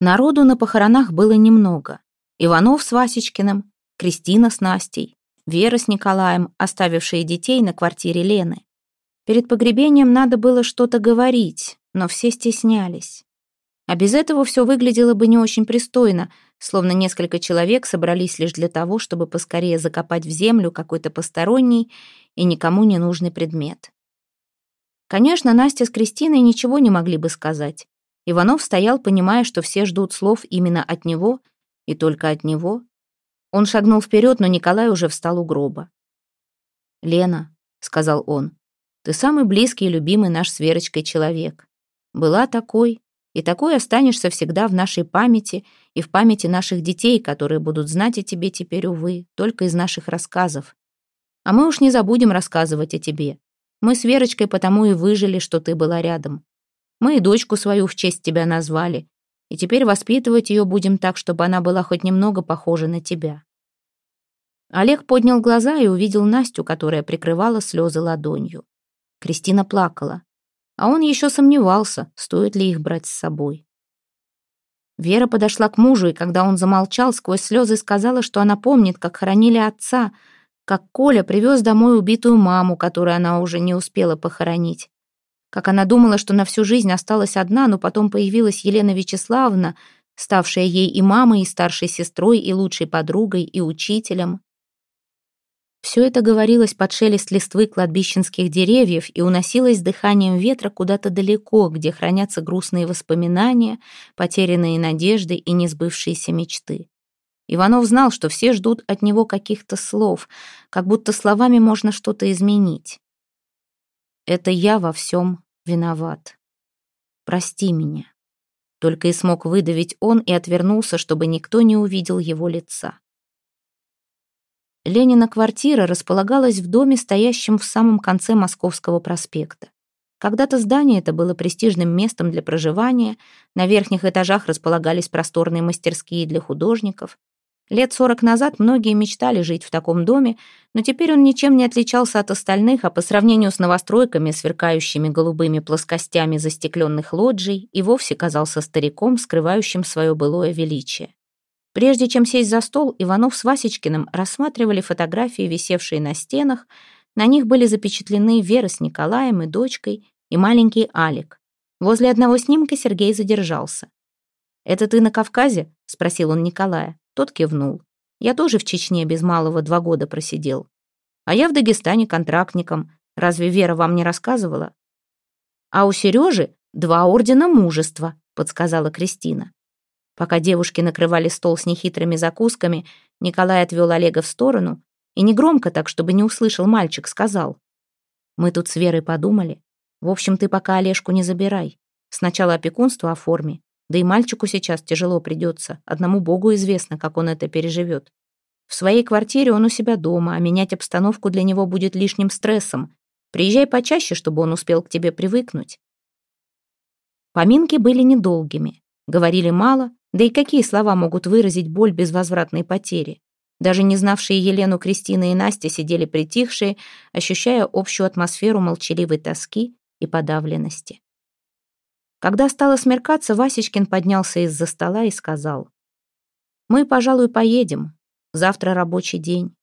Народу на похоронах было немного. Иванов с Васечкиным, Кристина с Настей, Вера с Николаем, оставившие детей на квартире Лены. Перед погребением надо было что-то говорить, но все стеснялись. А без этого все выглядело бы не очень пристойно, словно несколько человек собрались лишь для того, чтобы поскорее закопать в землю какой-то посторонний и никому не нужный предмет. Конечно, Настя с Кристиной ничего не могли бы сказать. Иванов стоял, понимая, что все ждут слов именно от него и только от него. Он шагнул вперед, но Николай уже встал у гроба. «Лена», — сказал он, — «ты самый близкий и любимый наш с Верочкой человек. Была такой, и такой останешься всегда в нашей памяти и в памяти наших детей, которые будут знать о тебе теперь, увы, только из наших рассказов. А мы уж не забудем рассказывать о тебе. Мы с Верочкой потому и выжили, что ты была рядом. Мы и дочку свою в честь тебя назвали, и теперь воспитывать ее будем так, чтобы она была хоть немного похожа на тебя». Олег поднял глаза и увидел Настю, которая прикрывала слезы ладонью. Кристина плакала, а он еще сомневался, стоит ли их брать с собой. Вера подошла к мужу, и когда он замолчал, сквозь слезы сказала, что она помнит, как хоронили отца, как Коля привез домой убитую маму, которую она уже не успела похоронить. Как она думала, что на всю жизнь осталась одна, но потом появилась Елена Вячеславовна, ставшая ей и мамой, и старшей сестрой, и лучшей подругой, и учителем. Все это говорилось под шелест листвы кладбищенских деревьев и уносилось дыханием ветра куда-то далеко, где хранятся грустные воспоминания, потерянные надежды и несбывшиеся мечты. Иванов знал, что все ждут от него каких-то слов, как будто словами можно что-то изменить. Это я во всем виноват. Прости меня. Только и смог выдавить он и отвернулся, чтобы никто не увидел его лица. Ленина квартира располагалась в доме, стоящем в самом конце Московского проспекта. Когда-то здание это было престижным местом для проживания, на верхних этажах располагались просторные мастерские для художников, Лет сорок назад многие мечтали жить в таком доме, но теперь он ничем не отличался от остальных, а по сравнению с новостройками, сверкающими голубыми плоскостями застекленных лоджий, и вовсе казался стариком, скрывающим свое былое величие. Прежде чем сесть за стол, Иванов с Васечкиным рассматривали фотографии, висевшие на стенах. На них были запечатлены Вера с Николаем и дочкой, и маленький Алик. Возле одного снимка Сергей задержался. «Это ты на Кавказе?» — спросил он Николая. Тот кивнул. «Я тоже в Чечне без малого два года просидел. А я в Дагестане контрактником. Разве Вера вам не рассказывала?» «А у Сережи два ордена мужества», — подсказала Кристина. Пока девушки накрывали стол с нехитрыми закусками, Николай отвел Олега в сторону и негромко так, чтобы не услышал мальчик, сказал. «Мы тут с Верой подумали. В общем, ты пока Олежку не забирай. Сначала опекунство оформи, да и мальчику сейчас тяжело придется. Одному Богу известно, как он это переживет. В своей квартире он у себя дома, а менять обстановку для него будет лишним стрессом. Приезжай почаще, чтобы он успел к тебе привыкнуть. Поминки были недолгими. Говорили мало, да и какие слова могут выразить боль безвозвратной потери? Даже не знавшие Елену, Кристина и Настя сидели притихшие, ощущая общую атмосферу молчаливой тоски и подавленности. Когда стало смеркаться, Васечкин поднялся из-за стола и сказал. «Мы, пожалуй, поедем. Завтра рабочий день».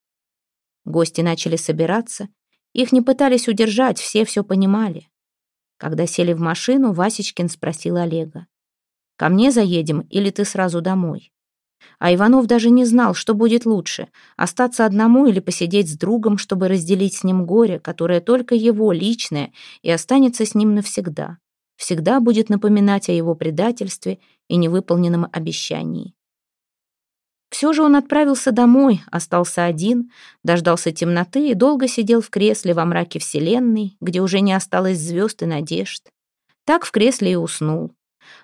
Гости начали собираться. Их не пытались удержать, все все понимали. Когда сели в машину, Васечкин спросил Олега. «Ко мне заедем или ты сразу домой?» А Иванов даже не знал, что будет лучше — остаться одному или посидеть с другом, чтобы разделить с ним горе, которое только его, личное, и останется с ним навсегда всегда будет напоминать о его предательстве и невыполненном обещании. Все же он отправился домой, остался один, дождался темноты и долго сидел в кресле во мраке Вселенной, где уже не осталось звезд и надежд. Так в кресле и уснул.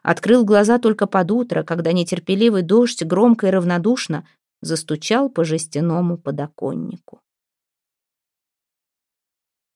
Открыл глаза только под утро, когда нетерпеливый дождь громко и равнодушно застучал по жестяному подоконнику.